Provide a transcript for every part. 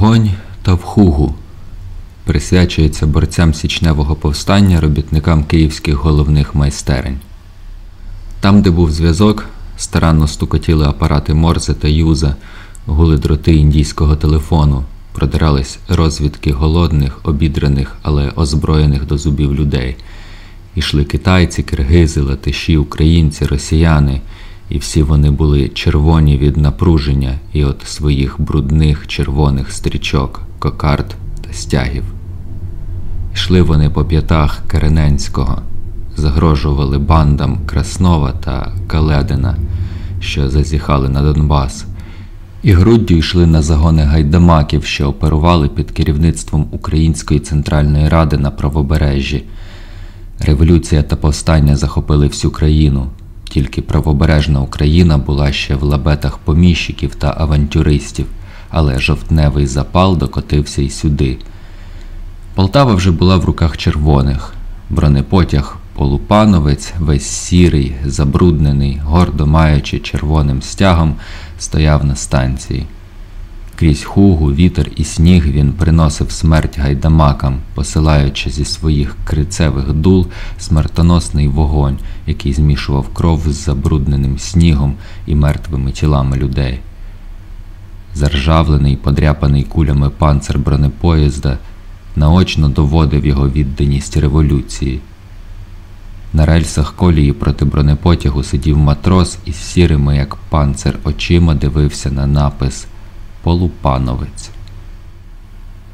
Вогонь та вхугу присвячується борцям січневого повстання робітникам київських головних майстерень. Там, де був зв'язок, старанно стукотіли апарати Морзе та Юза, гули дроти індійського телефону, продирались розвідки голодних, обідраних, але озброєних до зубів людей. Ішли китайці, киргизи, латиші, українці, росіяни, і всі вони були червоні від напруження і от своїх брудних червоних стрічок, кокард та стягів. Йшли вони по п'ятах Керененського, загрожували бандам Краснова та Каледина, що зазіхали на Донбас, і груддю йшли на загони гайдамаків, що оперували під керівництвом Української центральної ради на правобережжі. Революція та повстання захопили всю країну, тільки правобережна Україна була ще в лабетах поміщиків та авантюристів, але жовтневий запал докотився й сюди. Полтава вже була в руках червоних, бронепотяг Полупановець, весь сірий, забруднений, гордо маючи червоним стягом, стояв на станції. Крізь хугу, вітер і сніг він приносив смерть гайдамакам, посилаючи зі своїх крицевих дул смертоносний вогонь, який змішував кров з забрудненим снігом і мертвими тілами людей. Заржавлений, подряпаний кулями панцир бронепоїзда наочно доводив його відданість революції. На рельсах колії проти бронепотягу сидів матрос із сірими, як панцир, очима дивився на напис Полупановець.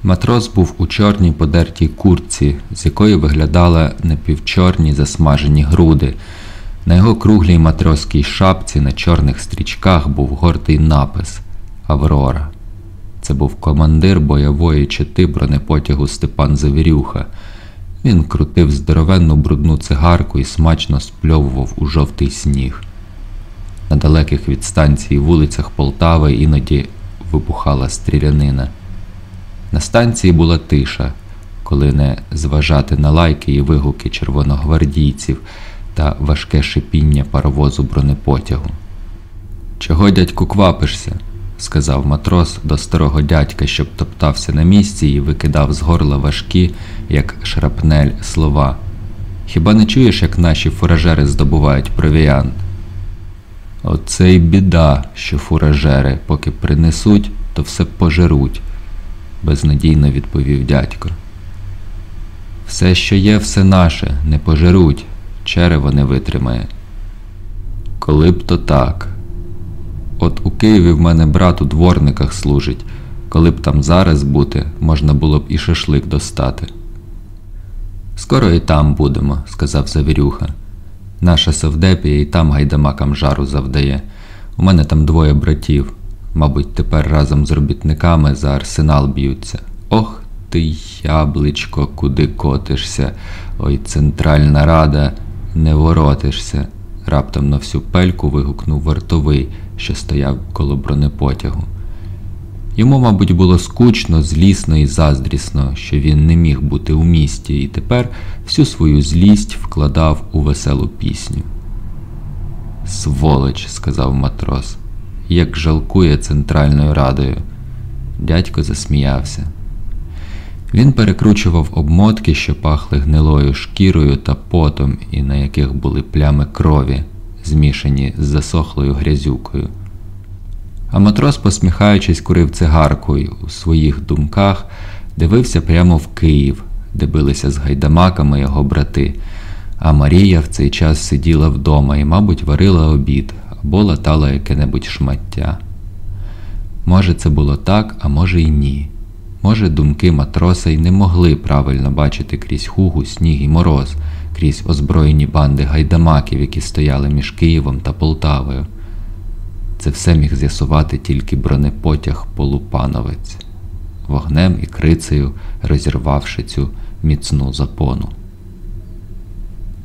Матрос був у чорній подертій куртці, з якої виглядали напівчорні засмажені груди. На його круглій матроській шапці на чорних стрічках був гордий напис Аврора. Це був командир бойової чити бронепотягу Степан Завірюха. Він крутив здоровенну брудну цигарку і смачно спльовував у жовтий сніг. На далеких від станції вулицях Полтави іноді вибухала стрілянина. На станції була тиша, коли не зважати на лайки і вигуки червоногвардійців та важке шипіння паровозу бронепотягу. Чого, дядьку, квапишся? сказав матрос до старого дядька, щоб топтався на місці і викидав з горла важкі, як шрапнель, слова. Хіба не чуєш, як наші фуражери здобувають провіант? Оце й біда, що фуражери, поки принесуть, то все пожеруть, безнадійно відповів дядько. Все, що є, все наше, не пожеруть, черево не витримає. Коли б то так. От у Києві в мене брат у дворниках служить. Коли б там зараз бути, можна було б і шашлик достати. Скоро і там будемо, сказав Завірюха. Наша Савдепія і там гайдамакам жару завдає. У мене там двоє братів. Мабуть, тепер разом з робітниками за арсенал б'ються. Ох ти, ябличко, куди котишся, ой Центральна Рада, не воротишся. Раптом на всю пельку вигукнув вартовий, що стояв коло бронепотягу. Йому, мабуть, було скучно, злісно і заздрісно, що він не міг бути у місті, і тепер всю свою злість вкладав у веселу пісню. Сволоч, сказав матрос, як жалкує Центральною Радою. Дядько засміявся. Він перекручував обмотки, що пахли гнилою шкірою та потом, і на яких були плями крові, змішані з засохлою грязюкою. А матрос, посміхаючись, курив цигаркою у своїх думках, дивився прямо в Київ, де билися з гайдамаками його брати. А Марія в цей час сиділа вдома і, мабуть, варила обід або латала яке-небудь шмаття. Може, це було так, а може й ні. Може, думки матроса й не могли правильно бачити крізь хугу, сніг і мороз, крізь озброєні банди гайдамаків, які стояли між Києвом та Полтавою. Це все міг з'ясувати тільки бронепотяг Полупановець, вогнем і крицею розірвавши цю міцну запону.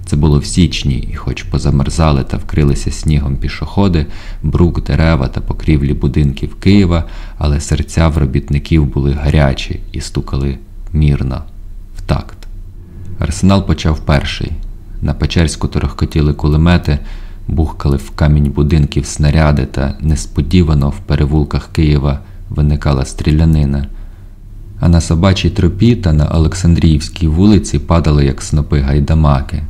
Це було в січні, і, хоч позамерзали та вкрилися снігом пішоходи, брук, дерева та покрівлі будинків Києва, але серця в робітників були гарячі і стукали мірно, в такт. Арсенал почав перший. На Печерську торохкотіли кулемети, бухкали в камінь будинків снаряди, та несподівано в перевулках Києва виникала стрілянина. А на собачій тропі та на Олександріївській вулиці падали як снопи гайдамаки,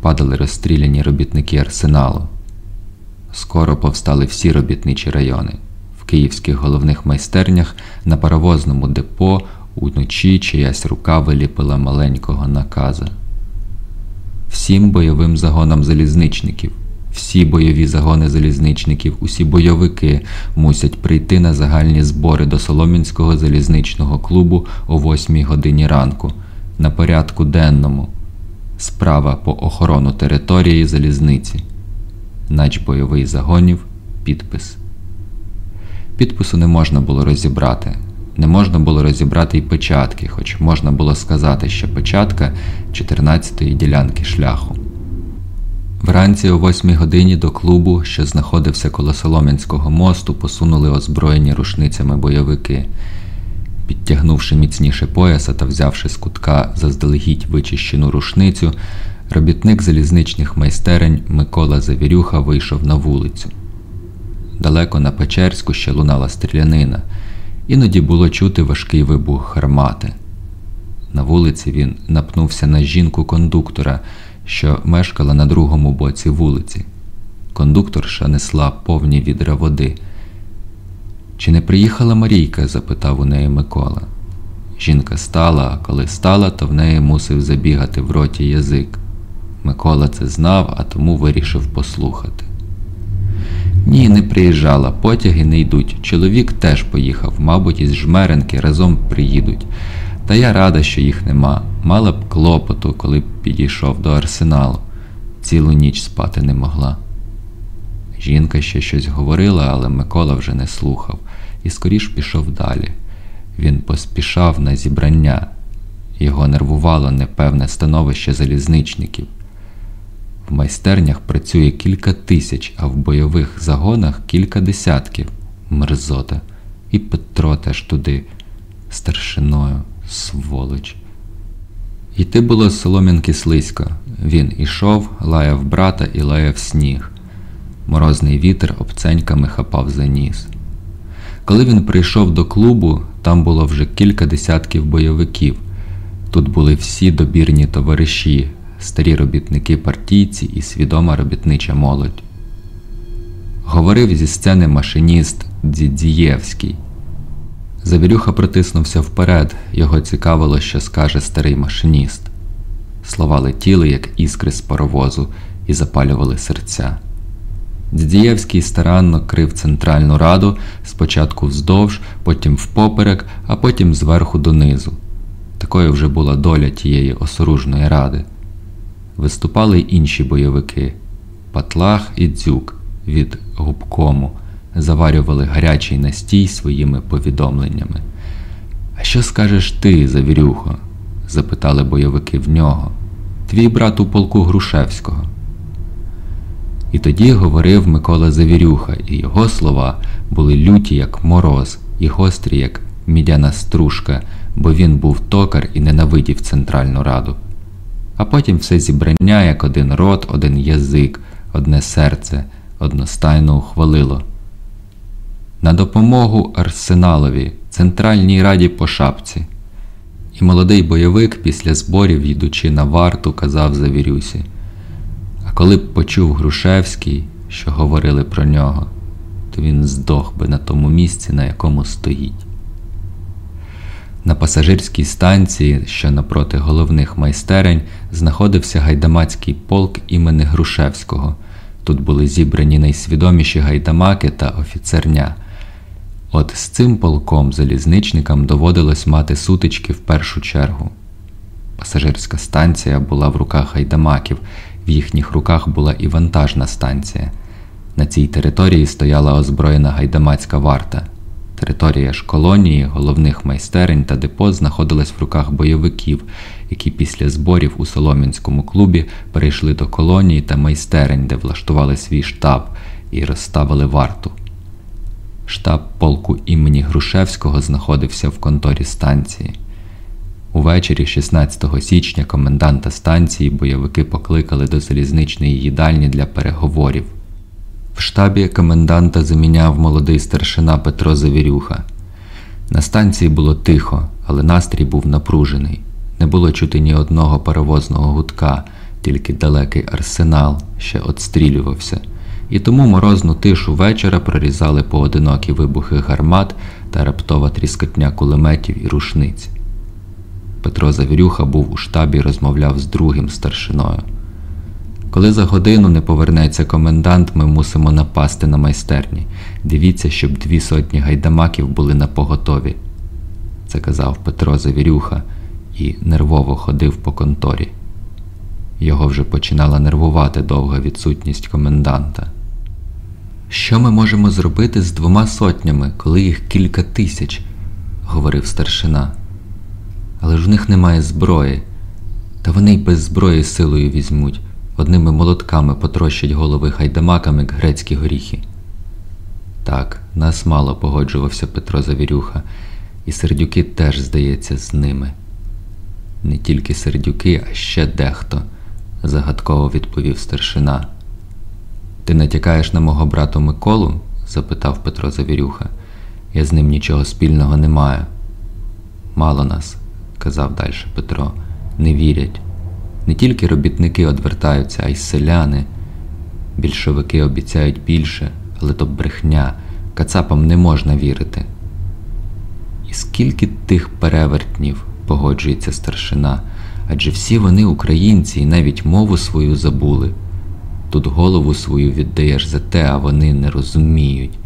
падали розстріляні робітники арсеналу. Скоро повстали всі робітничі райони. В київських головних майстернях на паровозному депо уночі чиясь рука виліпила маленького наказа. Всім бойовим загонам залізничників, всі бойові загони залізничників, усі бойовики мусять прийти на загальні збори до Соломінського залізничного клубу о 8 годині ранку на порядку денному. Справа по охорону території залізниці. Нач бойовий загонів підпис. Підпису не можна було розібрати. Не можна було розібрати й печатки, хоч можна було сказати, що печатка 14-ї ділянки шляху. Вранці о 8 годині до клубу, що знаходився коло Солом'янського мосту, посунули озброєні рушницями бойовики. Підтягнувши міцніше пояса та взявши з кутка заздалегідь вичищену рушницю, робітник залізничних майстерень Микола Завірюха вийшов на вулицю. Далеко на Печерську ще лунала стрілянина, іноді було чути важкий вибух гармати. На вулиці він напнувся на жінку кондуктора, що мешкала на другому боці вулиці. Кондукторша несла повні відра води. Чи не приїхала Марійка? запитав у неї Микола. Жінка стала, а коли стала, то в неї мусив забігати в роті язик. Микола це знав, а тому вирішив послухати. Ні, не приїжджала, потяги не йдуть. Чоловік теж поїхав, мабуть, із жмеренки разом приїдуть. Та я рада, що їх нема. Мала б клопоту, коли б підійшов до арсеналу. Цілу ніч спати не могла. Жінка ще щось говорила, але Микола вже не слухав і скоріш пішов далі. Він поспішав на зібрання, його нервувало непевне становище залізничників. В майстернях працює кілька тисяч, а в бойових загонах кілька десятків. Мерзота. І Петро теж туди, старшиною, сволоч. Йти було з Солом'янки слизько. Він ішов, лаяв брата і лаяв сніг. Морозний вітер обценьками хапав за ніс. Коли він прийшов до клубу, там було вже кілька десятків бойовиків. Тут були всі добірні товариші, старі робітники партійці і свідома робітнича молодь. Говорив зі сцени машиніст Дідієвський. Завірюха протиснувся вперед, його цікавило, що скаже старий машиніст. Слова летіли, як іскри з паровозу, і запалювали серця. Дідієвський старанно крив Центральну Раду спочатку вздовж, потім впоперек, а потім зверху донизу. Такою вже була доля тієї осоружної ради. Виступали й інші бойовики Патлах і Дзюк від губкому заварювали гарячий настій своїми повідомленнями. А що скажеш ти, Завірюхо? запитали бойовики в нього. Твій брат у полку Грушевського. І тоді говорив Микола Завірюха, і його слова були люті, як мороз, і гострі, як мідяна стружка, бо він був токар і ненавидів Центральну Раду. А потім все зібрання, як один рот, один язик, одне серце, одностайно ухвалило. На допомогу Арсеналові, Центральній Раді по шапці. І молодий бойовик після зборів, йдучи на варту, казав Завірюсі. А коли б почув Грушевський, що говорили про нього, то він здох би на тому місці, на якому стоїть. На пасажирській станції, що напроти головних майстерень, знаходився гайдамацький полк імени Грушевського. Тут були зібрані найсвідоміші гайдамаки та офіцерня. От з цим полком залізничникам доводилось мати сутички в першу чергу. Пасажирська станція була в руках гайдамаків, в їхніх руках була і вантажна станція. На цій території стояла озброєна гайдамацька варта. Територія ж колонії, головних майстерень та депо знаходилась в руках бойовиків, які після зборів у Солом'янському клубі перейшли до колонії та майстерень, де влаштували свій штаб і розставили варту. Штаб полку імені Грушевського знаходився в конторі станції. Увечері 16 січня коменданта станції бойовики покликали до залізничної їдальні для переговорів. В штабі коменданта заміняв молодий старшина Петро Завірюха. На станції було тихо, але настрій був напружений. Не було чути ні одного паровозного гудка, тільки далекий арсенал ще отстрілювався, і тому морозну тишу вечора прорізали поодинокі вибухи гармат та раптова тріскотня кулеметів і рушниць. Петро Завірюха був у штабі і розмовляв з другим старшиною. Коли за годину не повернеться комендант, ми мусимо напасти на майстерні. Дивіться, щоб дві сотні гайдамаків були на поготові. Це казав Петро Завірюха і нервово ходив по конторі. Його вже починала нервувати довга відсутність коменданта. Що ми можемо зробити з двома сотнями, коли їх кілька тисяч? говорив старшина. Але ж у них немає зброї, та вони й без зброї силою візьмуть, одними молотками потрощать голови гайдамаками як грецькі горіхи. Так, нас мало погоджувався Петро Завірюха, і сердюки теж, здається, з ними. Не тільки сердюки, а ще дехто, загадково відповів старшина. Ти натякаєш на мого брату Миколу? запитав Петро Завірюха. Я з ним нічого спільного не маю. Мало нас, казав далі Петро, не вірять. Не тільки робітники одвертаються, а й селяни. Більшовики обіцяють більше, але то брехня, кацапам не можна вірити. І скільки тих перевертнів, погоджується старшина, адже всі вони українці і навіть мову свою забули. Тут голову свою віддаєш за те, а вони не розуміють.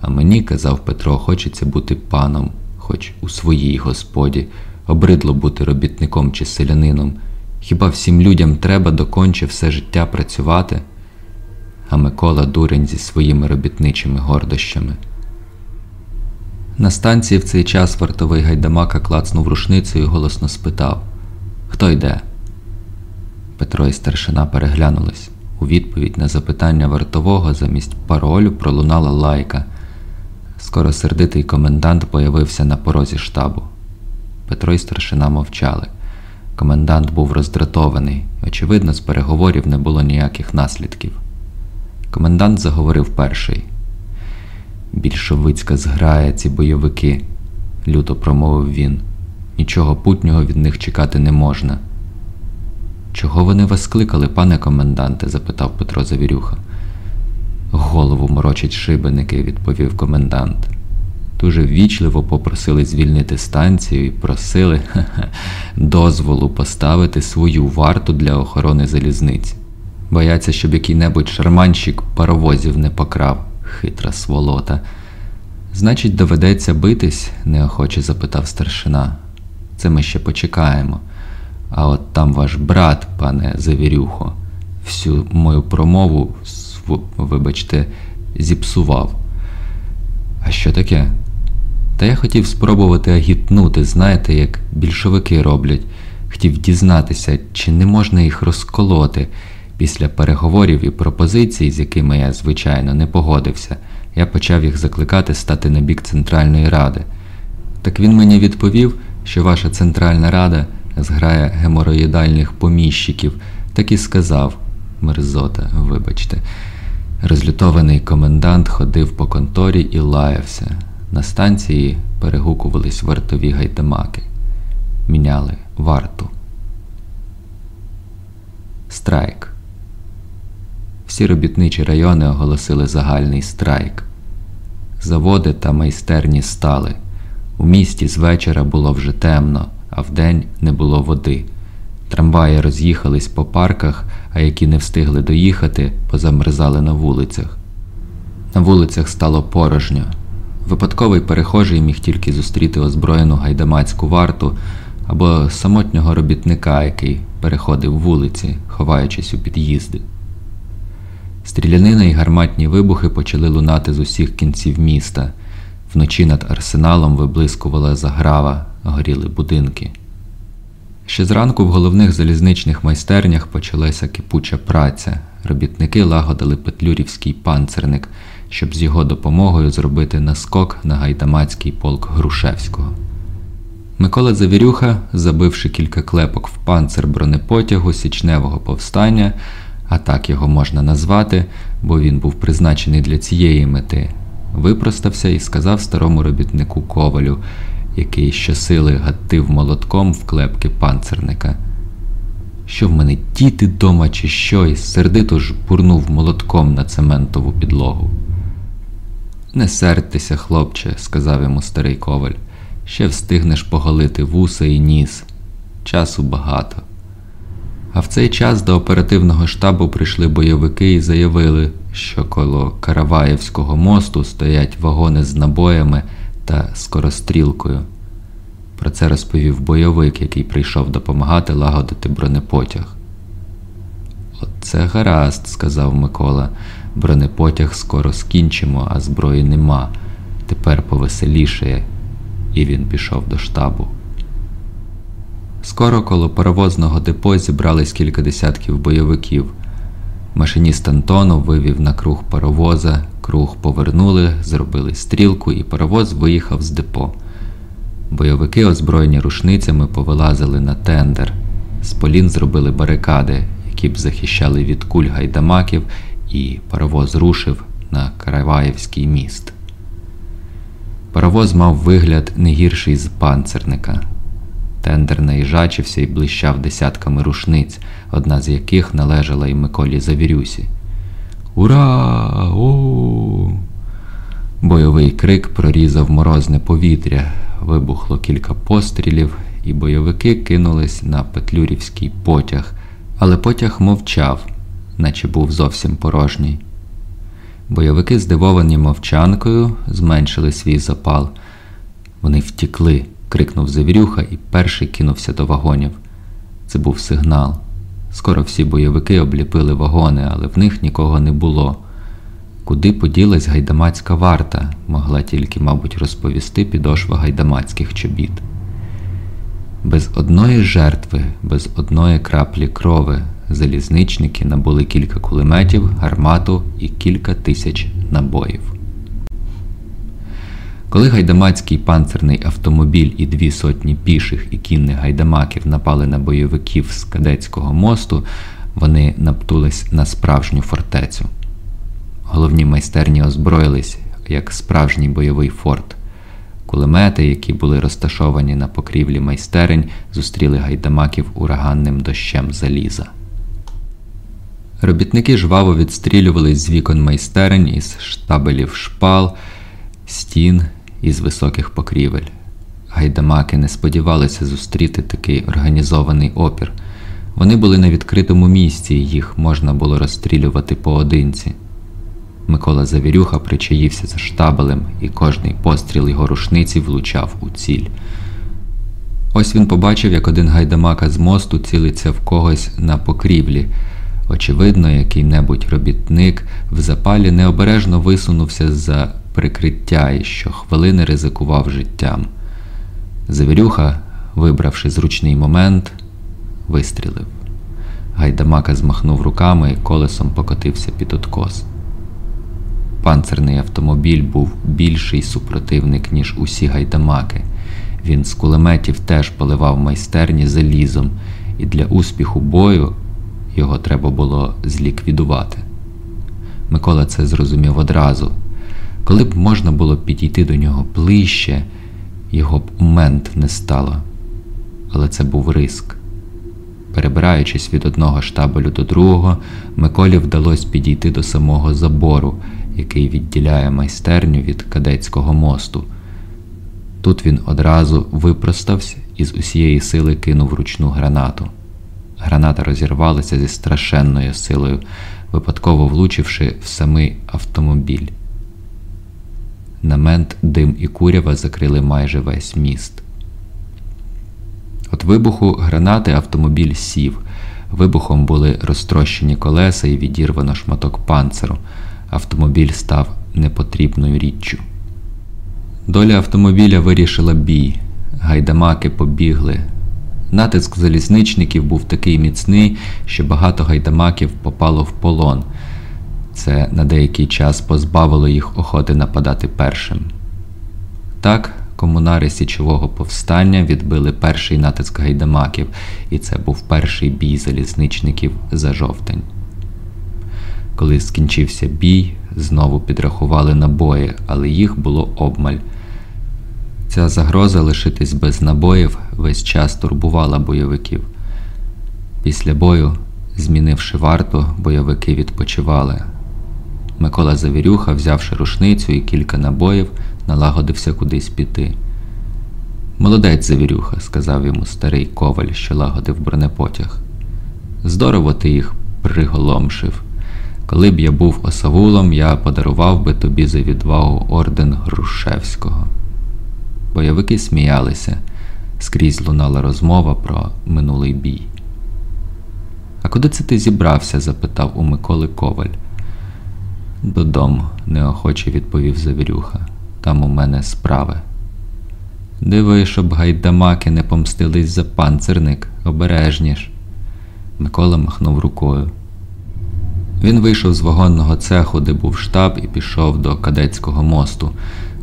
А мені, казав Петро, хочеться бути паном, хоч у своїй господі, обридло бути робітником чи селянином. Хіба всім людям треба доконче все життя працювати? А Микола дурень зі своїми робітничими гордощами. На станції в цей час вартовий гайдамака клацнув рушницею і голосно спитав Хто йде? Петро і старшина переглянулись. У відповідь на запитання вартового замість паролю пролунала лайка. Скоро сердитий комендант появився на порозі штабу. Петро і старшина мовчали. Комендант був роздратований, очевидно, з переговорів не було ніяких наслідків. Комендант заговорив перший. Більшовицька зграя ці бойовики, люто промовив він. Нічого путнього від них чекати не можна. Чого вони вас кликали, пане коменданте? запитав Петро Завірюха. Голову морочать шибеники, відповів комендант. Дуже ввічливо попросили звільнити станцію і просили дозволу поставити свою варту для охорони залізниці. Бояться, щоб який-небудь шарманщик паровозів не покрав, хитра сволота. Значить, доведеться битись? неохоче запитав старшина. Це ми ще почекаємо. А от там ваш брат, пане Завірюхо, всю мою промову, вибачте, зіпсував. А що таке? Та я хотів спробувати агітнути, знаєте, як більшовики роблять. Хотів дізнатися, чи не можна їх розколоти. Після переговорів і пропозицій, з якими я, звичайно, не погодився, я почав їх закликати стати на бік Центральної Ради. Так він мені відповів, що ваша Центральна Рада зграє гемороїдальних поміщиків, так і сказав мерзота, вибачте. Розлютований комендант ходив по конторі і лаявся. На станції перегукувались вартові гайдамаки, міняли варту. Страйк. Всі робітничі райони оголосили загальний страйк. Заводи та майстерні стали. У місті з вечора було вже темно, а вдень не було води. Трамваї роз'їхались по парках, а які не встигли доїхати, позамерзали на вулицях. На вулицях стало порожньо. Випадковий перехожий міг тільки зустріти озброєну гайдамацьку варту або самотнього робітника, який переходив вулиці, ховаючись у під'їзди. Стрілянина і гарматні вибухи почали лунати з усіх кінців міста. Вночі над арсеналом виблискувала заграва, горіли будинки. Ще зранку в головних залізничних майстернях почалася кипуча праця. Робітники лагодили петлюрівський панцерник, щоб з його допомогою зробити наскок на гайдамацький полк Грушевського. Микола Завірюха, забивши кілька клепок в панцир бронепотягу січневого повстання, а так його можна назвати, бо він був призначений для цієї мети, випростався і сказав старому робітнику ковалю, який щосили гатив молотком в клепки панцерника. Що в мене діти дома, чи що, і сердито ж бурнув молотком на цементову підлогу. Не сердьтеся, хлопче, сказав йому старий коваль, ще встигнеш поголити вуса і ніс. Часу багато. А в цей час до оперативного штабу прийшли бойовики і заявили, що коло Караваєвського мосту стоять вагони з набоями та скорострілкою. Про це розповів бойовик, який прийшов допомагати лагодити бронепотяг. Оце гаразд, сказав Микола. Бронепотяг скоро скінчимо, а зброї нема. Тепер повеселішає. І він пішов до штабу. Скоро коло паровозного депо зібрались кілька десятків бойовиків. Машиніст Антонов вивів на круг паровоза, круг повернули, зробили стрілку, і паровоз виїхав з депо. Бойовики, озброєні рушницями, повилазили на тендер. З полін зробили барикади, які б захищали від куль гайдамаків, і паровоз рушив на Караваєвський міст. Паровоз мав вигляд не гірший з панцерника. Тендер наїжачився і блищав десятками рушниць, одна з яких належала й Миколі Завірюсі. Ура! О! Бойовий крик прорізав морозне повітря, вибухло кілька пострілів, і бойовики кинулись на Петлюрівський потяг, але потяг мовчав, наче був зовсім порожній. Бойовики, здивовані мовчанкою, зменшили свій запал. Вони втікли крикнув Завірюха і перший кинувся до вагонів. Це був сигнал. Скоро всі бойовики обліпили вагони, але в них нікого не було. Куди поділась гайдамацька варта, могла тільки, мабуть, розповісти підошва гайдамацьких чобіт. Без одної жертви, без одної краплі крови залізничники набули кілька кулеметів, гармату і кілька тисяч набоїв. Коли гайдамацький панцерний автомобіль і дві сотні піших і кінних гайдамаків напали на бойовиків з кадетського мосту, вони наптулись на справжню фортецю. Головні майстерні озброїлись, як справжній бойовий форт. Кулемети, які були розташовані на покрівлі майстерень, зустріли гайдамаків ураганним дощем заліза. Робітники жваво відстрілювались з вікон майстерень із штабелів шпал, стін із високих покрівель. Гайдамаки не сподівалися зустріти такий організований опір. Вони були на відкритому місці, їх можна було розстрілювати поодинці. Микола Завірюха причаївся за штабелем, і кожний постріл його рушниці влучав у ціль. Ось він побачив, як один гайдамака з мосту цілиться в когось на покрівлі. Очевидно, який-небудь робітник в запалі необережно висунувся за прикриття і щохвилини ризикував життям. Завірюха, вибравши зручний момент, вистрілив. Гайдамака змахнув руками і колесом покотився під откос. Панцерний автомобіль був більший супротивник, ніж усі гайдамаки. Він з кулеметів теж поливав майстерні залізом, і для успіху бою його треба було зліквідувати. Микола це зрозумів одразу. Коли б можна було підійти до нього ближче, його б мент не стало. Але це був риск. Перебираючись від одного штабелю до другого, Миколі вдалося підійти до самого забору, який відділяє майстерню від кадетського мосту. Тут він одразу випростався і з усієї сили кинув ручну гранату. Граната розірвалася зі страшенною силою, випадково влучивши в самий автомобіль. На мент дим і курява закрили майже весь міст. От вибуху гранати автомобіль сів. Вибухом були розтрощені колеса і відірвано шматок панциру. Автомобіль став непотрібною річчю. Доля автомобіля вирішила бій. Гайдамаки побігли. Натиск залізничників був такий міцний, що багато гайдамаків попало в полон. Це на деякий час позбавило їх охоти нападати першим. Так, комунари січового повстання відбили перший натиск гайдамаків, і це був перший бій залізничників за жовтень. Коли скінчився бій, знову підрахували набої, але їх було обмаль. Ця загроза лишитись без набоїв весь час турбувала бойовиків. Після бою, змінивши варту, бойовики відпочивали. Микола Завірюха, взявши рушницю і кілька набоїв, налагодився кудись піти. Молодець Завірюха, сказав йому старий коваль, що лагодив бронепотяг. Здорово ти їх приголомшив. Коли б я був осавулом, я подарував би тобі за відвагу орден Грушевського. Бойовики сміялися, скрізь лунала розмова про минулий бій. А куди це ти зібрався? запитав у Миколи Коваль. Додому, неохоче відповів Завірюха. Там у мене справи. Диви, щоб гайдамаки не помстились за панцирник, обережніш. Микола махнув рукою. Він вийшов з вагонного цеху, де був штаб, і пішов до кадетського мосту.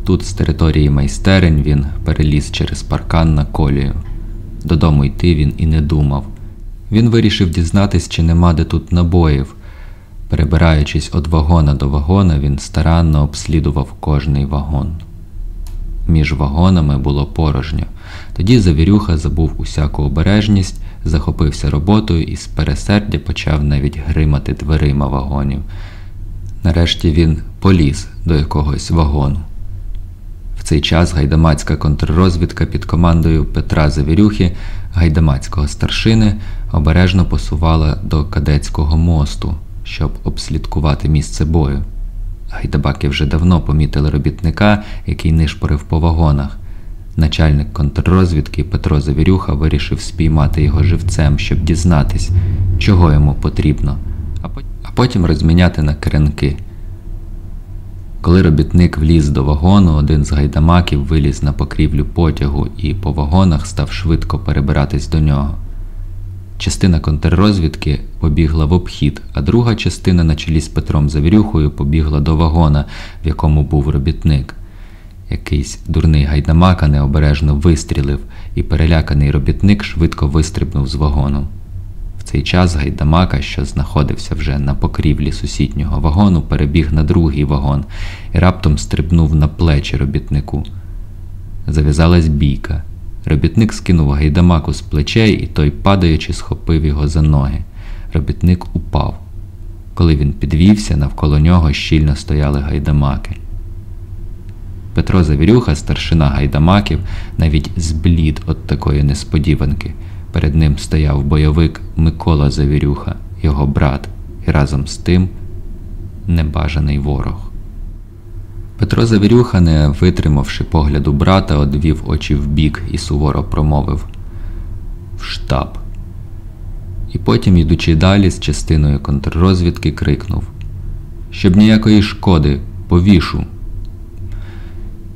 Тут, з території майстерень, він переліз через паркан на колію. Додому йти він і не думав. Він вирішив дізнатись, чи нема де тут набоїв. Перебираючись від вагона до вагона, він старанно обслідував кожний вагон. Між вагонами було порожньо. Тоді Завірюха забув усяку обережність, захопився роботою і з пересердя почав навіть гримати дверима вагонів. Нарешті він поліз до якогось вагону. В цей час гайдамацька контррозвідка під командою Петра Завірюхи, гайдамацького старшини, обережно посувала до кадетського мосту, щоб обслідкувати місце бою. Гайдабаки вже давно помітили робітника, який нишпорив по вагонах. Начальник контррозвідки Петро Завірюха вирішив спіймати його живцем, щоб дізнатись, чого йому потрібно, а потім розміняти на керенки. Коли робітник вліз до вагону, один з гайдамаків виліз на покрівлю потягу і по вагонах став швидко перебиратись до нього. Частина контррозвідки побігла в обхід, а друга частина на чолі з Петром Завірюхою побігла до вагона, в якому був робітник. Якийсь дурний гайдамака необережно вистрілив, і переляканий робітник швидко вистрибнув з вагону. В цей час гайдамака, що знаходився вже на покрівлі сусіднього вагону, перебіг на другий вагон і раптом стрибнув на плечі робітнику. Зав'язалась бійка. Робітник скинув гайдамаку з плечей, і той, падаючи, схопив його за ноги. Робітник упав. Коли він підвівся, навколо нього щільно стояли гайдамаки. Петро Завірюха, старшина гайдамаків, навіть зблід от такої несподіванки. Перед ним стояв бойовик Микола Завірюха, його брат, і разом з тим небажаний ворог. Петро Завірюха, не витримавши погляду брата, одвів очі вбік і суворо промовив в штаб. І потім, йдучи далі, з частиною контррозвідки, крикнув Щоб ніякої шкоди, повішу.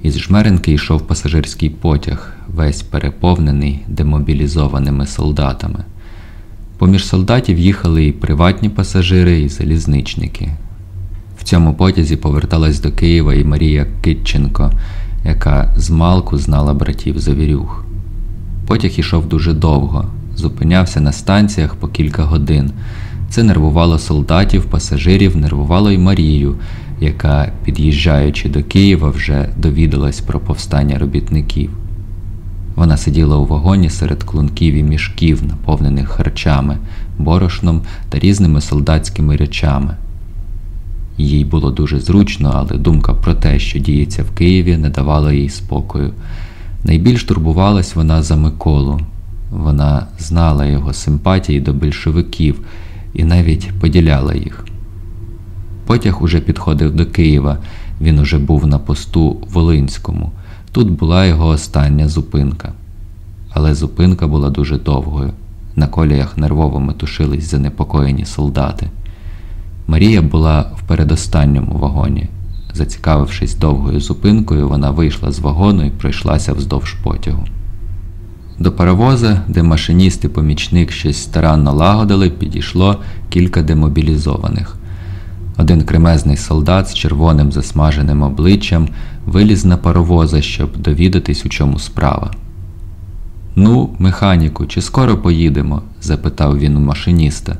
Із жмеренки йшов пасажирський потяг, весь переповнений демобілізованими солдатами. Поміж солдатів їхали і приватні пасажири, і залізничники. Цьому потязі поверталась до Києва і Марія Китченко, яка з малку знала братів Завірюх. Потяг ішов дуже довго, зупинявся на станціях по кілька годин. Це нервувало солдатів, пасажирів, нервувало й Марію, яка, під'їжджаючи до Києва, вже довідалась про повстання робітників. Вона сиділа у вагоні серед клунків і мішків, наповнених харчами, борошном та різними солдатськими речами. Їй було дуже зручно, але думка про те, що діється в Києві, не давала їй спокою. Найбільш турбувалась вона за Миколу. Вона знала його симпатії до більшовиків і навіть поділяла їх. Потяг уже підходив до Києва, він уже був на посту Волинському. Тут була його остання зупинка. Але зупинка була дуже довгою. На коліях нервово метушились занепокоєні солдати. Марія була в передостанньому вагоні. Зацікавившись довгою зупинкою, вона вийшла з вагону і пройшлася вздовж потягу. До паровоза, де машиніст і помічник щось старанно лагодили, підійшло кілька демобілізованих. Один кремезний солдат з червоним засмаженим обличчям виліз на паровоза, щоб довідатись, у чому справа. Ну, механіку, чи скоро поїдемо? запитав він у машиніста.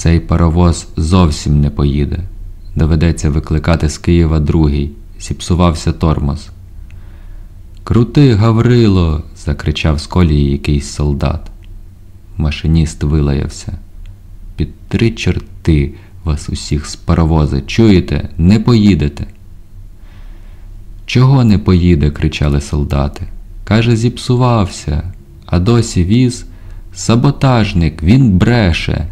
Цей паровоз зовсім не поїде, Доведеться викликати з Києва другий. Зіпсувався тормоз. Крути, Гаврило. закричав з колії якийсь солдат. Машиніст вилаявся. Під три чорти вас усіх з паровоза. Чуєте? Не поїдете. Чого не поїде? кричали солдати. Каже, зіпсувався, а досі віз саботажник, він бреше.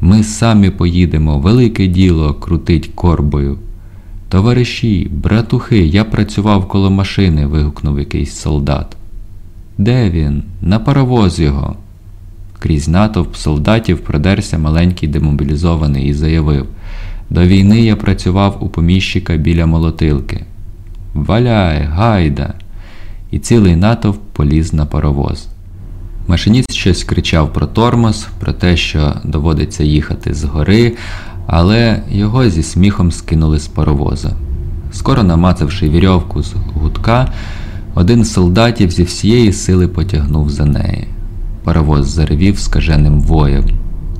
Ми самі поїдемо, велике діло крутить корбою. Товариші, братухи, я працював коло машини, вигукнув якийсь солдат. Де він? На паровоз його. Крізь натовп солдатів продерся маленький демобілізований і заявив До війни я працював у поміщика біля молотилки. Валяй, гайда! І цілий натовп поліз на паровоз. Машиніст щось кричав про тормоз, про те, що доводиться їхати з гори, але його зі сміхом скинули з паровоза. Скоро намацавши вірьовку з гудка, один з солдатів зі всієї сили потягнув за неї. Паровоз заревів скаженим воєм.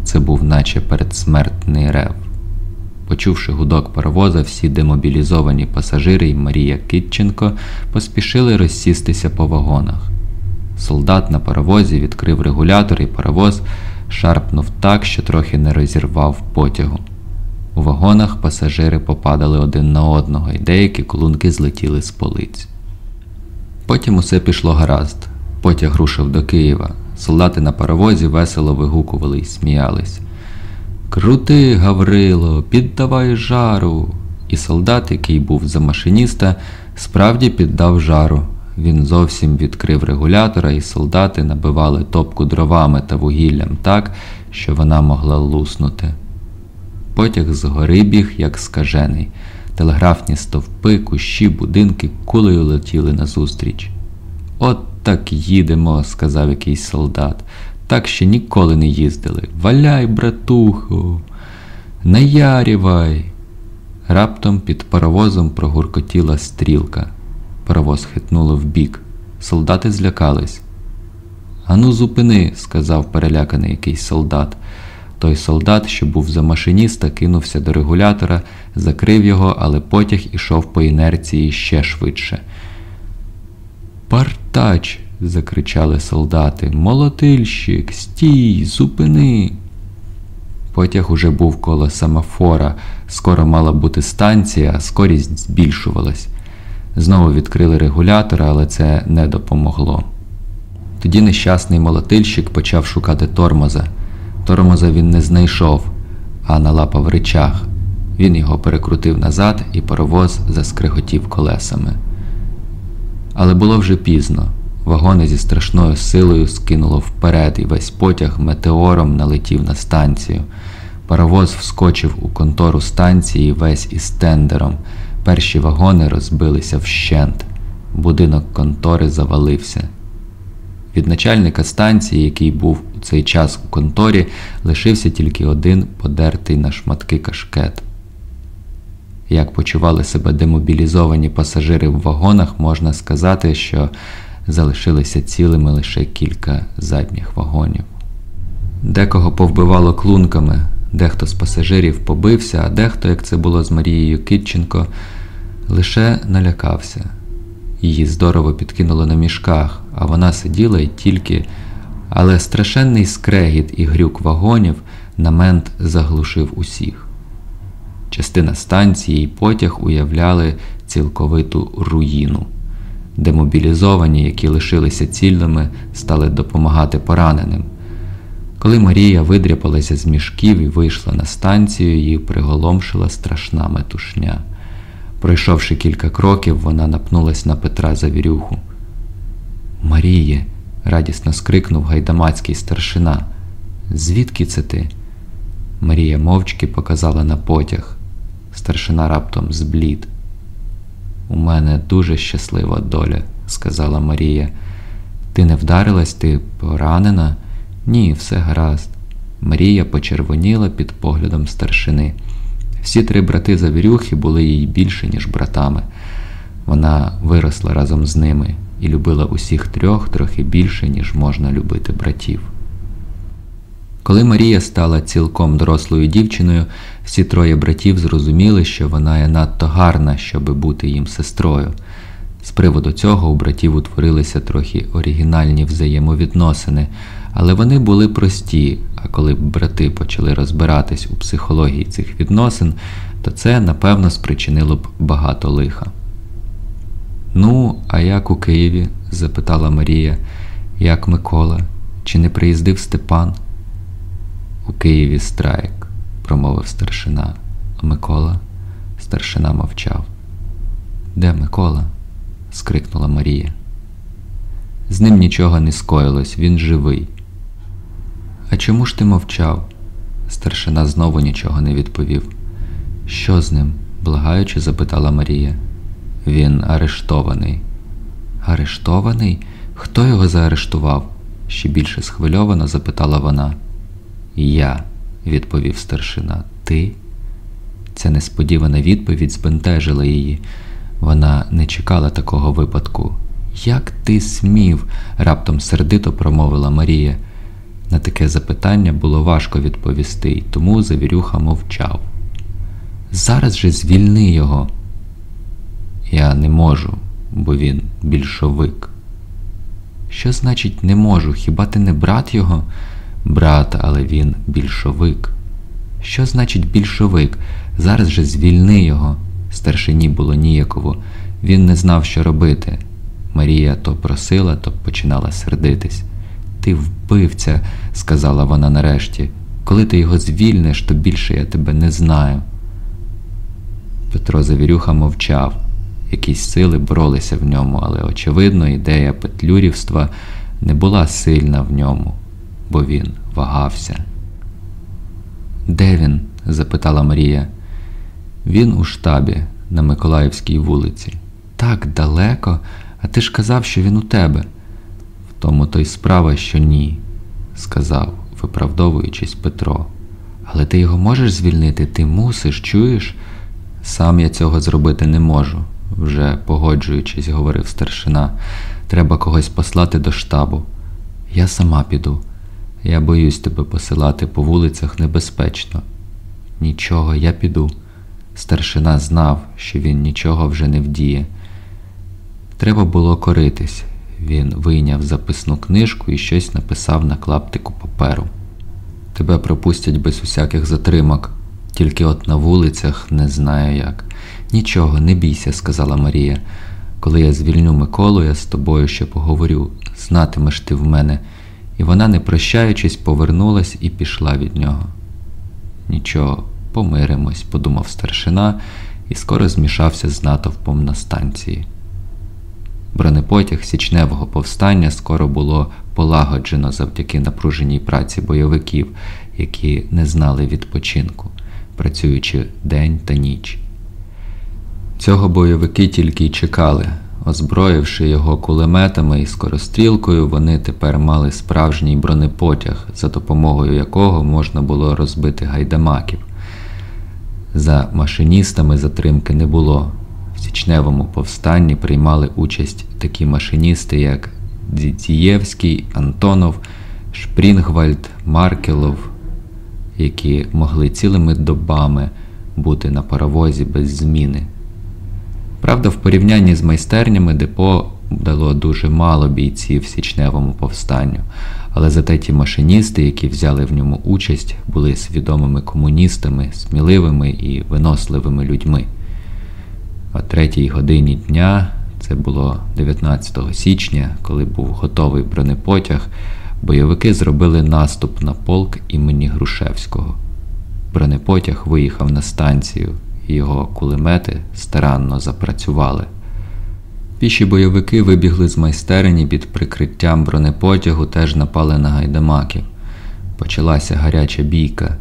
Це був наче передсмертний рев. Почувши гудок паровоза, всі демобілізовані пасажири і Марія Китченко поспішили розсістися по вагонах. Солдат на паровозі відкрив регулятор, і паровоз шарпнув так, що трохи не розірвав потягу. У вагонах пасажири попадали один на одного, і деякі колунки злетіли з полиць. Потім усе пішло гаразд. Потяг рушив до Києва. Солдати на паровозі весело вигукували й сміялись. Крути, Гаврило, піддавай жару. І солдат, який був за машиніста, справді піддав жару. Він зовсім відкрив регулятора, і солдати набивали топку дровами та вугіллям так, що вона могла луснути. Потяг згори біг, як скажений. Телеграфні стовпи, кущі, будинки кулею летіли назустріч. От так їдемо, сказав якийсь солдат. Так ще ніколи не їздили. Валяй, братуху, наярівай. Раптом під паровозом прогуркотіла стрілка. Паровоз хитнуло вбік. Солдати злякались. Ану, зупини, сказав переляканий якийсь солдат. Той солдат, що був за машиніста, кинувся до регулятора, закрив його, але потяг ішов по інерції ще швидше. Партач. закричали солдати. Молотильщик, стій, зупини. Потяг уже був коло семафора. Скоро мала бути станція, а скорість збільшувалась. Знову відкрили регулятор, але це не допомогло. Тоді нещасний молотильщик почав шукати тормоза. Тормоза він не знайшов, а налапав речах. Він його перекрутив назад, і паровоз заскриготів колесами. Але було вже пізно. Вагони зі страшною силою скинуло вперед, і весь потяг метеором налетів на станцію. Паровоз вскочив у контору станції весь із тендером. Перші вагони розбилися вщент. Будинок контори завалився. Від начальника станції, який був у цей час у конторі, лишився тільки один подертий на шматки кашкет. Як почували себе демобілізовані пасажири в вагонах, можна сказати, що залишилися цілими лише кілька задніх вагонів. Декого повбивало клунками, дехто з пасажирів побився, а дехто, як це було з Марією Китченко, лише налякався. Її здорово підкинуло на мішках, а вона сиділа й тільки, але страшенний скрегіт і грюк вагонів на мент заглушив усіх. Частина станції і потяг уявляли цілковиту руїну. Демобілізовані, які лишилися цільними, стали допомагати пораненим. Коли Марія видряпалася з мішків і вийшла на станцію, її приголомшила страшна метушня. Пройшовши кілька кроків, вона напнулась на Петра Завірюху. Маріє, радісно скрикнув гайдамацький старшина. Звідки це ти? Марія мовчки показала на потяг. Старшина раптом зблід. У мене дуже щаслива доля, сказала Марія. Ти не вдарилась, ти поранена? Ні, все гаразд. Марія почервоніла під поглядом старшини. Всі три брати Завірюхи були їй більше, ніж братами. Вона виросла разом з ними і любила усіх трьох трохи більше, ніж можна любити братів. Коли Марія стала цілком дорослою дівчиною, всі троє братів зрозуміли, що вона є надто гарна, щоби бути їм сестрою. З приводу цього у братів утворилися трохи оригінальні взаємовідносини, але вони були прості, а коли брати почали розбиратись у психології цих відносин, то це, напевно, спричинило б багато лиха. Ну, а як у Києві? запитала Марія, як Микола, чи не приїздив Степан? У Києві страйк, промовив старшина. А Микола? Старшина мовчав. Де Микола? скрикнула Марія. З ним нічого не скоїлось, він живий. А чому ж ти мовчав? Старшина знову нічого не відповів. Що з ним? благаючи, запитала Марія. Він арештований. Арештований? Хто його заарештував? ще більше схвильовано запитала вона. Я, відповів старшина. Ти? Ця несподівана відповідь збентежила її. Вона не чекала такого випадку. Як ти смів? раптом сердито промовила Марія. На таке запитання було важко відповісти, тому завірюха мовчав. Зараз же звільни його. Я не можу, бо він більшовик. Що значить не можу? Хіба ти не брат його? Брат, але він більшовик. Що значить більшовик? Зараз же звільни його. Старшині було ніяково. Він не знав, що робити. Марія то просила, то починала сердитись. Ти вбивця, сказала вона нарешті. Коли ти його звільниш, то більше я тебе не знаю. Петро Завірюха мовчав. Якісь сили боролися в ньому, але, очевидно, ідея петлюрівства не була сильна в ньому, бо він вагався. Де він? запитала Марія. Він у штабі на Миколаївській вулиці. Так далеко, а ти ж казав, що він у тебе. Тому то й справа, що ні, сказав, виправдовуючись Петро. Але ти його можеш звільнити? Ти мусиш, чуєш? Сам я цього зробити не можу, вже погоджуючись, говорив старшина. Треба когось послати до штабу. Я сама піду. Я боюсь тебе посилати по вулицях небезпечно. Нічого, я піду. Старшина знав, що він нічого вже не вдіє. Треба було коритись. Він вийняв записну книжку і щось написав на клаптику паперу. Тебе пропустять без усяких затримок, тільки от на вулицях не знаю як. Нічого, не бійся, сказала Марія. Коли я звільню Миколу, я з тобою ще поговорю, знатимеш ти в мене. І вона, не прощаючись, повернулась і пішла від нього. Нічого, помиримось, подумав старшина і скоро змішався з натовпом на станції. Бронепотяг січневого повстання скоро було полагоджено завдяки напруженій праці бойовиків, які не знали відпочинку, працюючи день та ніч. Цього бойовики тільки й чекали. Озброївши його кулеметами і скорострілкою, вони тепер мали справжній бронепотяг, за допомогою якого можна було розбити гайдамаків. За машиністами затримки не було. В січневому повстанні приймали участь такі машиністи, як Дзієвський, Антонов, Шпрінгвальд, Маркелов, які могли цілими добами бути на паровозі без зміни. Правда, в порівнянні з майстернями депо дало дуже мало бійців січневому повстанню, але зате ті машиністи, які взяли в ньому участь, були свідомими комуністами, сміливими і виносливими людьми. О третій годині дня, це було 19 січня, коли був готовий бронепотяг, бойовики зробили наступ на полк імені Грушевського. Бронепотяг виїхав на станцію, його кулемети старанно запрацювали. Піші бойовики вибігли з майстерні під прикриттям бронепотягу, теж напали на гайдамаків. Почалася гаряча бійка.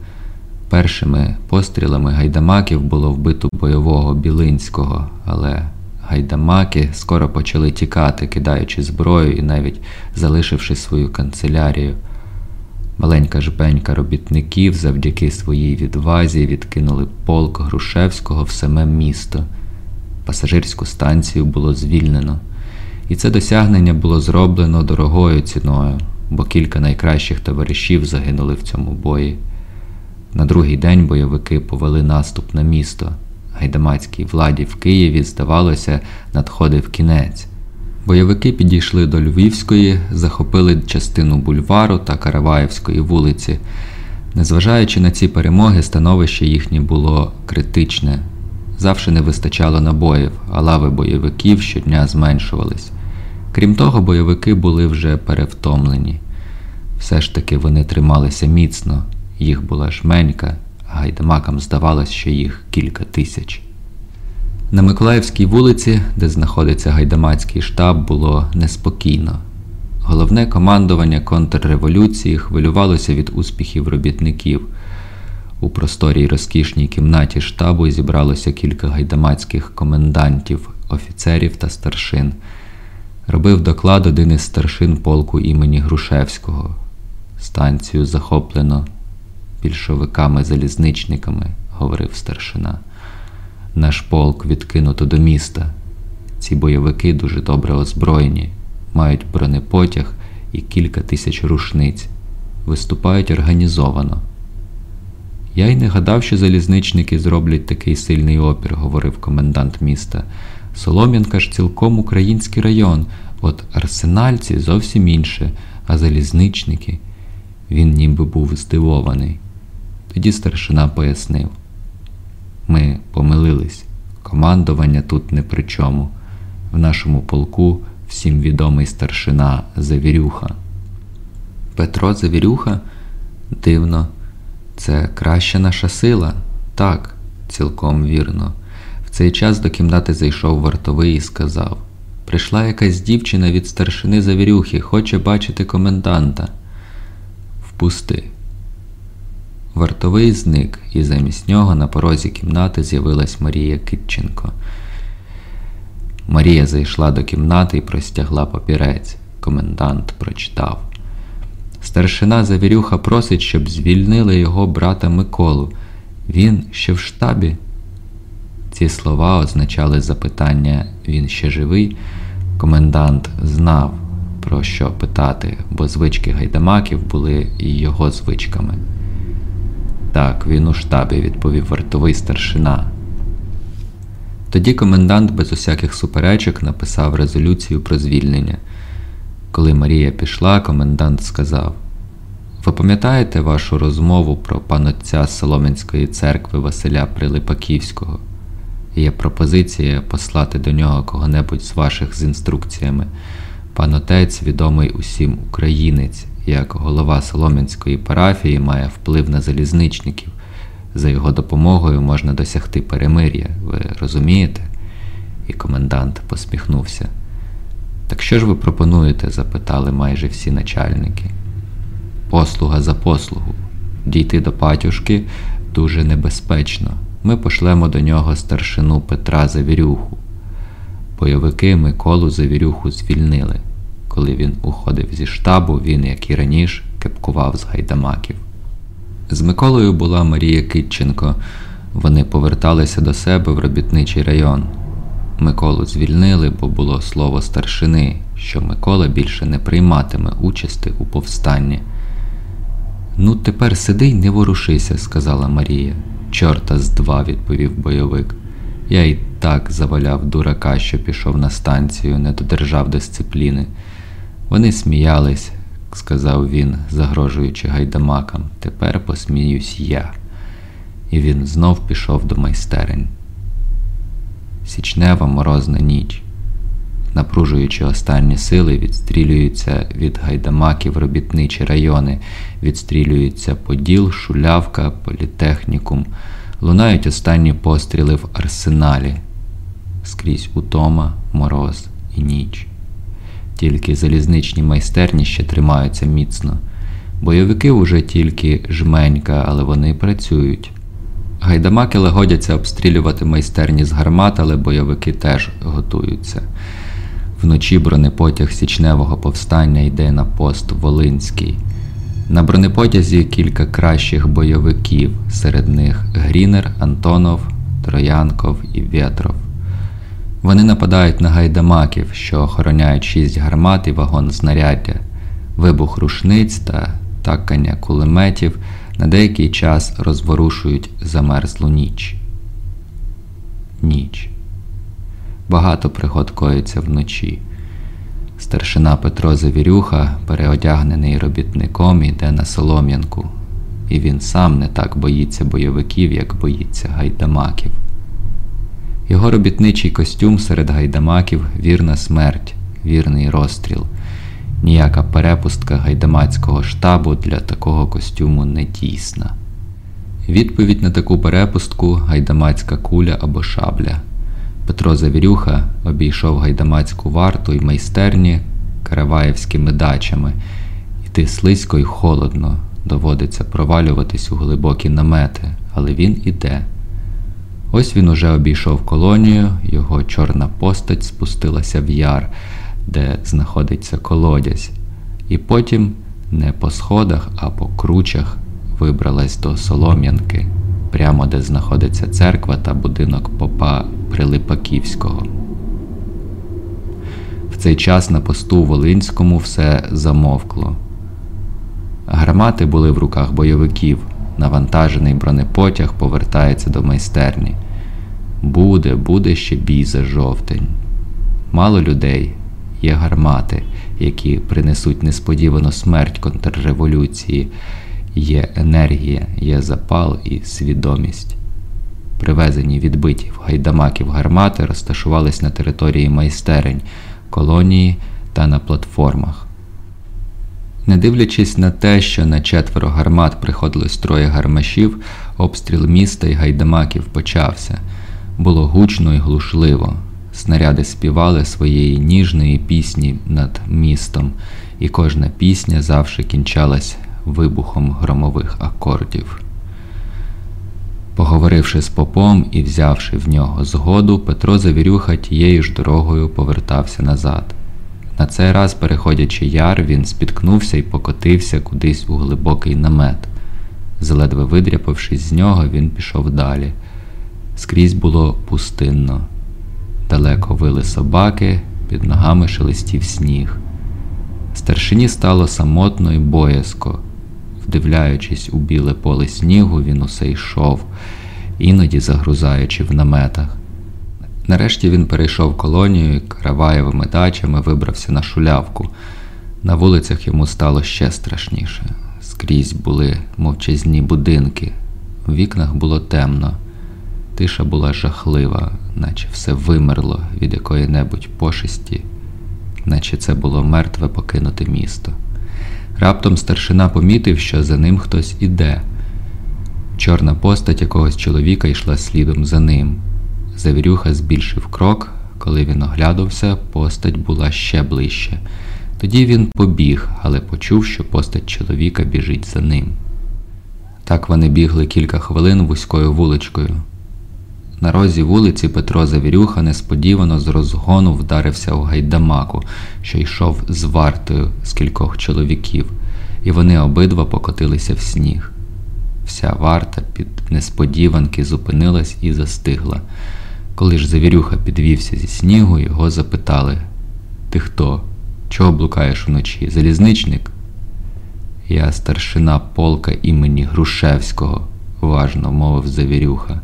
Першими пострілами гайдамаків було вбито бойового Білинського, але гайдамаки скоро почали тікати, кидаючи зброю і навіть залишивши свою канцелярію. Маленька жбенька робітників завдяки своїй відвазі відкинули полк Грушевського в саме місто. Пасажирську станцію було звільнено, і це досягнення було зроблено дорогою ціною. бо кілька найкращих товаришів загинули в цьому бої. На другий день бойовики повели наступ на місто. Гайдамацькій владі в Києві, здавалося, надходив кінець. Бойовики підійшли до Львівської, захопили частину бульвару та Караваївської вулиці. Незважаючи на ці перемоги, становище їхнє було критичне. Завше не вистачало набоїв, а лави бойовиків щодня зменшувались. Крім того, бойовики були вже перевтомлені. Все ж таки вони трималися міцно, їх була жменька, а гайдамакам здавалось, що їх кілька тисяч. На Миколаївській вулиці, де знаходиться гайдамацький штаб, було неспокійно. Головне командування контрреволюції хвилювалося від успіхів робітників. У просторій розкішній кімнаті штабу зібралося кілька гайдамацьких комендантів, офіцерів та старшин. Робив доклад один із старшин полку імені Грушевського. Станцію захоплено більшовиками-залізничниками, говорив старшина. Наш полк відкинуто до міста. Ці бойовики дуже добре озброєні, мають бронепотяг і кілька тисяч рушниць, виступають організовано. Я й не гадав, що залізничники зроблять такий сильний опір, говорив комендант міста. Солом'янка ж цілком український район, от арсенальці зовсім інше, а залізничники. Він ніби був здивований. Тоді старшина пояснив: ми помилились, командування тут не при чому. В нашому полку всім відомий старшина Завірюха. Петро Завірюха дивно, це краща наша сила. Так, цілком вірно. В цей час до кімнати зайшов вартовий і сказав: Прийшла якась дівчина від старшини Завірюхи, хоче бачити коменданта. Впусти. Вартовий зник, і замість нього на порозі кімнати з'явилась Марія Китченко. Марія зайшла до кімнати і простягла папірець. Комендант прочитав. Старшина Завірюха просить, щоб звільнили його брата Миколу. Він ще в штабі. Ці слова означали запитання він ще живий. Комендант знав, про що питати, бо звички гайдамаків були і його звичками. Так, він у штабі, відповів вартовий старшина. Тоді комендант без усяких суперечок написав резолюцію про звільнення. Коли Марія пішла, комендант сказав: Ви пам'ятаєте вашу розмову про панотця Солом'янської церкви Василя Прилипаківського? Є пропозиція послати до нього кого-небудь з ваших з інструкціями. Пан отець, відомий усім українець, як голова Солом'янської парафії, має вплив на залізничників. За його допомогою можна досягти перемир'я, ви розумієте? І комендант посміхнувся. Так що ж ви пропонуєте? запитали майже всі начальники. Послуга за послугу. Дійти до патюшки дуже небезпечно. Ми пошлемо до нього старшину Петра Завірюху. Бойовики Миколу Завірюху звільнили. Коли він уходив зі штабу, він, як і раніше, кепкував з гайдамаків. З Миколою була Марія Китченко. Вони поверталися до себе в робітничий район. Миколу звільнили, бо було слово старшини, що Микола більше не прийматиме участи у повстанні. Ну, тепер сиди й не ворушися, сказала Марія. Чорта з два, відповів бойовик. Я й так заваляв дурака, що пішов на станцію, не додержав дисципліни. Вони сміялись, сказав він, загрожуючи гайдамакам. Тепер посміюсь я. І він знов пішов до майстерень. Січнева морозна ніч. Напружуючи останні сили, відстрілюються від гайдамаків робітничі райони, відстрілюються Поділ, Шулявка, Політехнікум, лунають останні постріли в арсеналі, скрізь утома, мороз і ніч. Тільки залізничні майстерні ще тримаються міцно. Бойовики уже тільки жменька, але вони працюють. Гайдамаки лагодяться обстрілювати майстерні з гармат, але бойовики теж готуються. Вночі бронепотяг січневого повстання йде на пост Волинський. На бронепотязі кілька кращих бойовиків, серед них Грінер, Антонов, Троянков і Вєтров. Вони нападають на гайдамаків, що охороняють шість гармат і вагон знаряддя. Вибух рушниць та такання кулеметів на деякий час розворушують замерзлу ніч. Ніч. Багато пригод коїться вночі. Старшина Петро Завірюха, переодягнений робітником, іде на Солом'янку, і він сам не так боїться бойовиків, як боїться гайдамаків. Його робітничий костюм серед гайдамаків вірна смерть, вірний розстріл. Ніяка перепустка гайдамацького штабу для такого костюму не дійсна. Відповідь на таку перепустку гайдамацька куля або шабля. Петро Завірюха обійшов гайдамацьку варту й майстерні караваєвськими дачами, іти слизько й холодно, доводиться провалюватись у глибокі намети, але він іде. Ось він уже обійшов колонію, його чорна постать спустилася в яр, де знаходиться колодязь, і потім не по сходах, а по кручах вибралась до Солом'янки, прямо де знаходиться церква та будинок попа Прилипаківського. В цей час на посту Волинському все замовкло. Гармати були в руках бойовиків. Навантажений бронепотяг повертається до майстерні. Буде, буде ще бій за жовтень. Мало людей, є гармати, які принесуть несподівану смерть контрреволюції, є енергія, є запал і свідомість. Привезені відбиті в гайдамаків гармати розташувались на території майстерень, колонії та на платформах. Не дивлячись на те, що на четверо гармат приходилось троє гармашів, обстріл міста і гайдамаків почався. Було гучно і глушливо. Снаряди співали своєї ніжної пісні над містом, і кожна пісня завжди кінчалась вибухом громових акордів. Поговоривши з попом і взявши в нього згоду, Петро Завірюха тією ж дорогою повертався назад. На цей раз, переходячи яр, він спіткнувся і покотився кудись у глибокий намет. Заледве видряпавшись з нього, він пішов далі. Скрізь було пустинно. Далеко вили собаки, під ногами шелестів сніг. Старшині стало самотно і боязко. Вдивляючись у біле поле снігу, він усе йшов, іноді загрузаючи в наметах. Нарешті він перейшов колонію караваєвими дачами вибрався на шулявку. На вулицях йому стало ще страшніше. Скрізь були мовчазні будинки, у вікнах було темно, тиша була жахлива, наче все вимерло від якої-небудь пошесті, наче це було мертве покинуте місто. Раптом старшина помітив, що за ним хтось іде. Чорна постать якогось чоловіка йшла слідом за ним. Завірюха збільшив крок, коли він оглядався, постать була ще ближче. Тоді він побіг, але почув, що постать чоловіка біжить за ним. Так вони бігли кілька хвилин вузькою вуличкою. На розі вулиці Петро Завірюха несподівано з розгону вдарився у гайдамаку, що йшов з вартою з кількох чоловіків, і вони обидва покотилися в сніг. Вся варта під несподіванки зупинилась і застигла. Коли ж Завірюха підвівся зі снігу, його запитали Ти хто? Чого блукаєш вночі? Залізничник? Я старшина полка імені Грушевського, важно мовив Завірюха.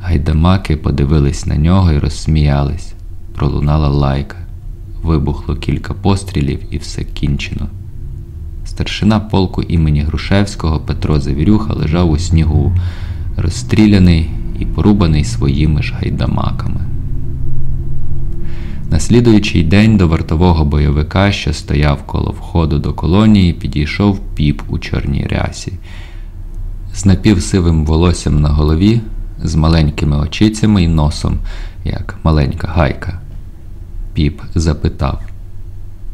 Гайдамаки подивились на нього і розсміялись. Пролунала лайка. Вибухло кілька пострілів і все кінчено. Старшина полку імені Грушевського Петро Завірюха лежав у снігу, розстріляний і порубаний своїми ж гайдамаками. На слідуючий день до вартового бойовика, що стояв коло входу до колонії, підійшов піп у чорній рясі. З напівсивим волоссям на голові, з маленькими очицями і носом, як маленька гайка. Піп запитав: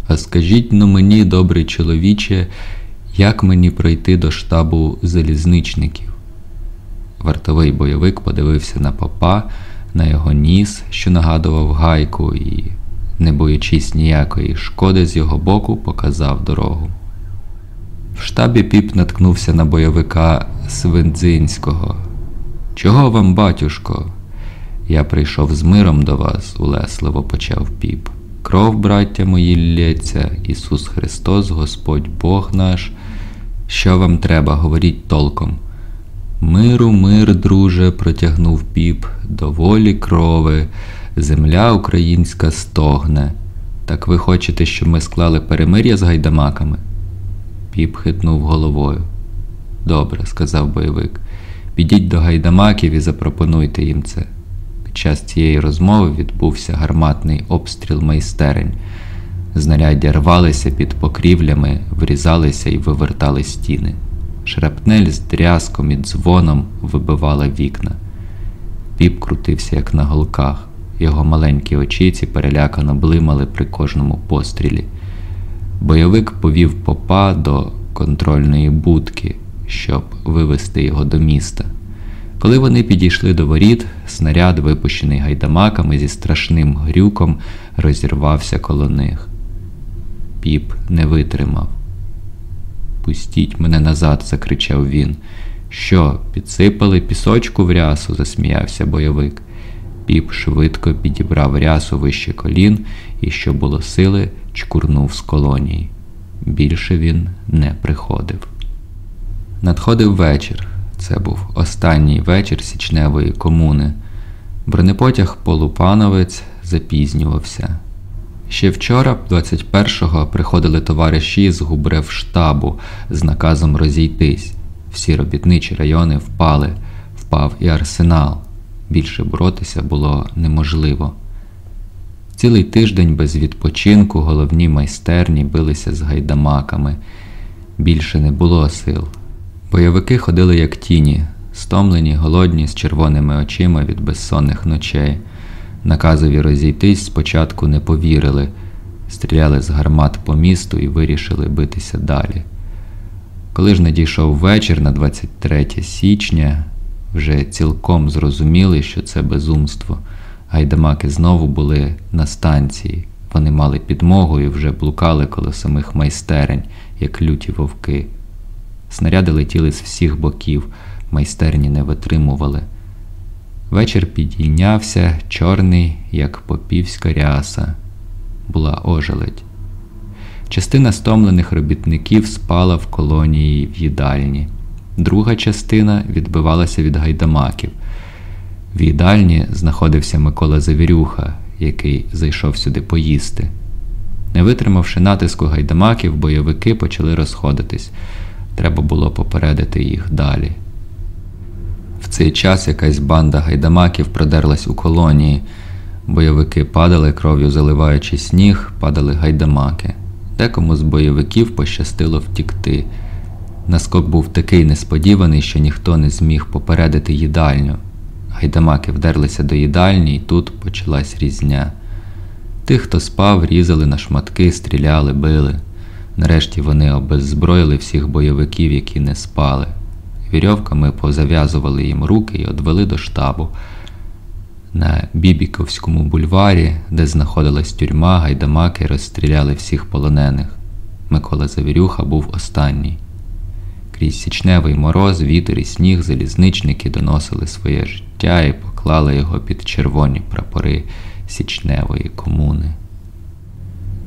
А скажіть ну мені, добрий чоловіче, як мені пройти до штабу залізничників? Вартовий бойовик подивився на попа, на його ніс, що нагадував гайку, і, не боючись ніякої шкоди з його боку, показав дорогу. В штабі піп наткнувся на бойовика Свиндзинського. Чого вам, батюшко? Я прийшов з миром до вас, улесливо почав піп. Кров, браття мої, лється, Ісус Христос, Господь Бог наш. Що вам треба, говоріть толком. Миру, мир, друже, протягнув піп, доволі крови, земля українська стогне. Так ви хочете, щоб ми склали перемир'я з гайдамаками? Піп хитнув головою. Добре, сказав бойовик. Підіть до гайдамаків і запропонуйте їм це. Під час цієї розмови відбувся гарматний обстріл майстерень. Знаряддя рвалися під покрівлями, врізалися і вивертали стіни. Шрапнель з дрязком і дзвоном вибивала вікна. Піп крутився, як на голках. Його маленькі очіці перелякано блимали при кожному пострілі. Бойовик повів попа до контрольної будки, щоб вивести його до міста. Коли вони підійшли до воріт, снаряд, випущений гайдамаками зі страшним грюком, розірвався коло них. Піп не витримав. Пустіть мене назад, закричав він. Що, підсипали пісочку в рясу? засміявся бойовик. Піп швидко підібрав рясу вище колін і, що було сили, чкурнув з колонії. Більше він не приходив. Надходив вечір. Це був останній вечір січневої комуни. Бронепотяг Полупановець запізнювався. Ще вчора, 21-го, приходили товариші з губревштабу з наказом розійтись. Всі робітничі райони впали, впав і арсенал. Більше боротися було неможливо. Цілий тиждень без відпочинку головні майстерні билися з гайдамаками. Більше не було сил. Бойовики ходили як тіні, стомлені, голодні, з червоними очима від безсонних ночей. Наказові розійтись спочатку не повірили, стріляли з гармат по місту і вирішили битися далі. Коли ж надійшов вечір на 23 січня, вже цілком зрозуміли, що це безумство. Гайдамаки знову були на станції. Вони мали підмогу і вже блукали коло самих майстерень, як люті вовки. Снаряди летіли з всіх боків, майстерні не витримували. Вечір підійнявся, чорний, як попівська ряса. Була ожеледь. Частина стомлених робітників спала в колонії в їдальні. Друга частина відбивалася від гайдамаків. В їдальні знаходився Микола Завірюха, який зайшов сюди поїсти. Не витримавши натиску гайдамаків, бойовики почали розходитись. Треба було попередити їх далі. Цей час якась банда гайдамаків продерлась у колонії. Бойовики падали кров'ю, заливаючи сніг, падали гайдамаки. Декому з бойовиків пощастило втікти. Наскок був такий несподіваний, що ніхто не зміг попередити їдальню. Гайдамаки вдерлися до їдальні, і тут почалась різня. Тих, хто спав, різали на шматки, стріляли, били. Нарешті вони обеззброїли всіх бойовиків, які не спали. Вірьовками позав'язували їм руки і одвели до штабу. На Бібіковському бульварі, де знаходилась тюрма, гайдамаки розстріляли всіх полонених. Микола Завірюха був останній. Крізь січневий мороз, вітер і сніг залізничники доносили своє життя і поклали його під червоні прапори січневої комуни.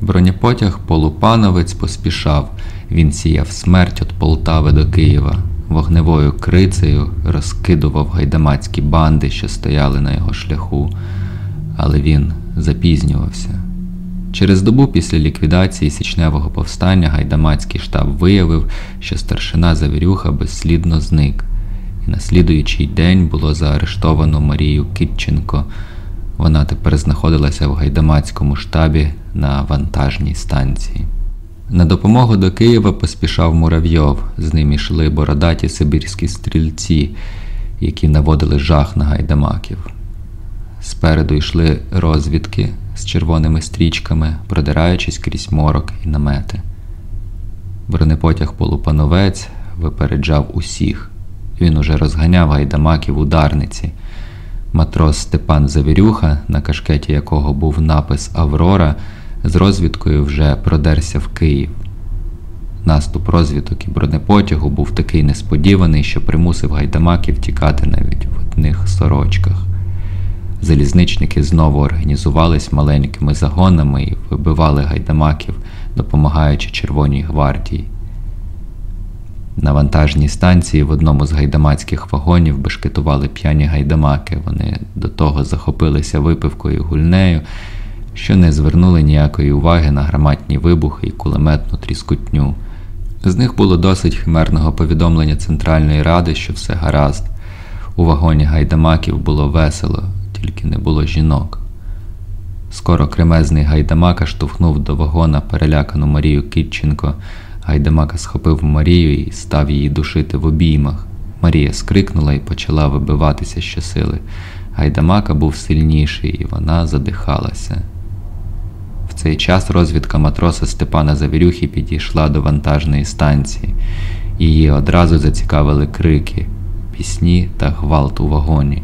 Бронепотяг Полупановець поспішав, він сіяв смерть від Полтави до Києва, вогневою крицею розкидував гайдамацькі банди, що стояли на його шляху, але він запізнювався. Через добу після ліквідації січневого повстання гайдамацький штаб виявив, що старшина Завірюха безслідно зник, і на слідуючий день було заарештовано Марію Китченко. Вона тепер знаходилася в гайдамацькому штабі на вантажній станції. На допомогу до Києва поспішав Муравйов, з ним ішли бородаті сибірські стрільці, які наводили жах на гайдамаків. Спереду йшли розвідки з червоними стрічками, продираючись крізь морок і намети. Бронепотяг полупановець випереджав усіх. Він уже розганяв гайдамаків ударниці. Матрос Степан Завірюха, на кашкеті якого був напис Аврора, з розвідкою вже продерся в Київ. Наступ розвідок і бронепотягу був такий несподіваний, що примусив гайдамаків тікати навіть в одних сорочках. Залізничники знову організувались маленькими загонами і вибивали гайдамаків, допомагаючи Червоній гвардії. На вантажній станції в одному з гайдамацьких вагонів бешкетували п'яні гайдамаки. Вони до того захопилися випивкою і гульнею, що не звернули ніякої уваги на громадні вибухи і кулеметну тріскутню. З них було досить химерного повідомлення Центральної Ради, що все гаразд. У вагоні гайдамаків було весело, тільки не було жінок. Скоро кремезний гайдамака штовхнув до вагона перелякану Марію Кітченко. Гайдамака схопив Марію і став її душити в обіймах. Марія скрикнула і почала вибиватися щосили. Гайдамака був сильніший, і вона задихалася. Цей час розвідка матроса Степана Завірюхи підійшла до вантажної станції. Її одразу зацікавили крики, пісні та гвалт у вагоні.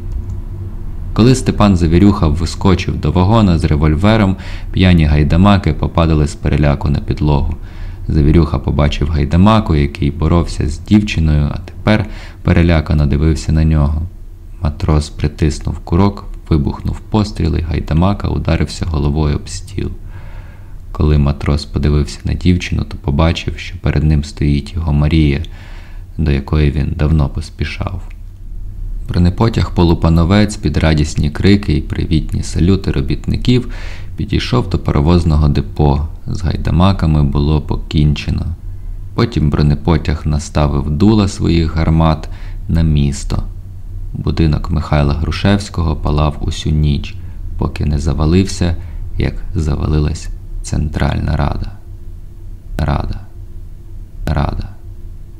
Коли Степан Завірюха вискочив до вагона з револьвером, п'яні гайдамаки попадали з переляку на підлогу. Завірюха побачив гайдамаку, який боровся з дівчиною, а тепер перелякано дивився на нього. Матрос притиснув курок, вибухнув постріл, і гайдамака ударився головою об стіл. Коли матрос подивився на дівчину, то побачив, що перед ним стоїть його Марія, до якої він давно поспішав. Бронепотяг полупановець під радісні крики і привітні салюти робітників підійшов до паровозного депо. З гайдамаками було покінчено. Потім бронепотяг наставив дула своїх гармат на місто. Будинок Михайла Грушевського палав усю ніч, поки не завалився, як завалилась Центральна Рада. Рада. Рада.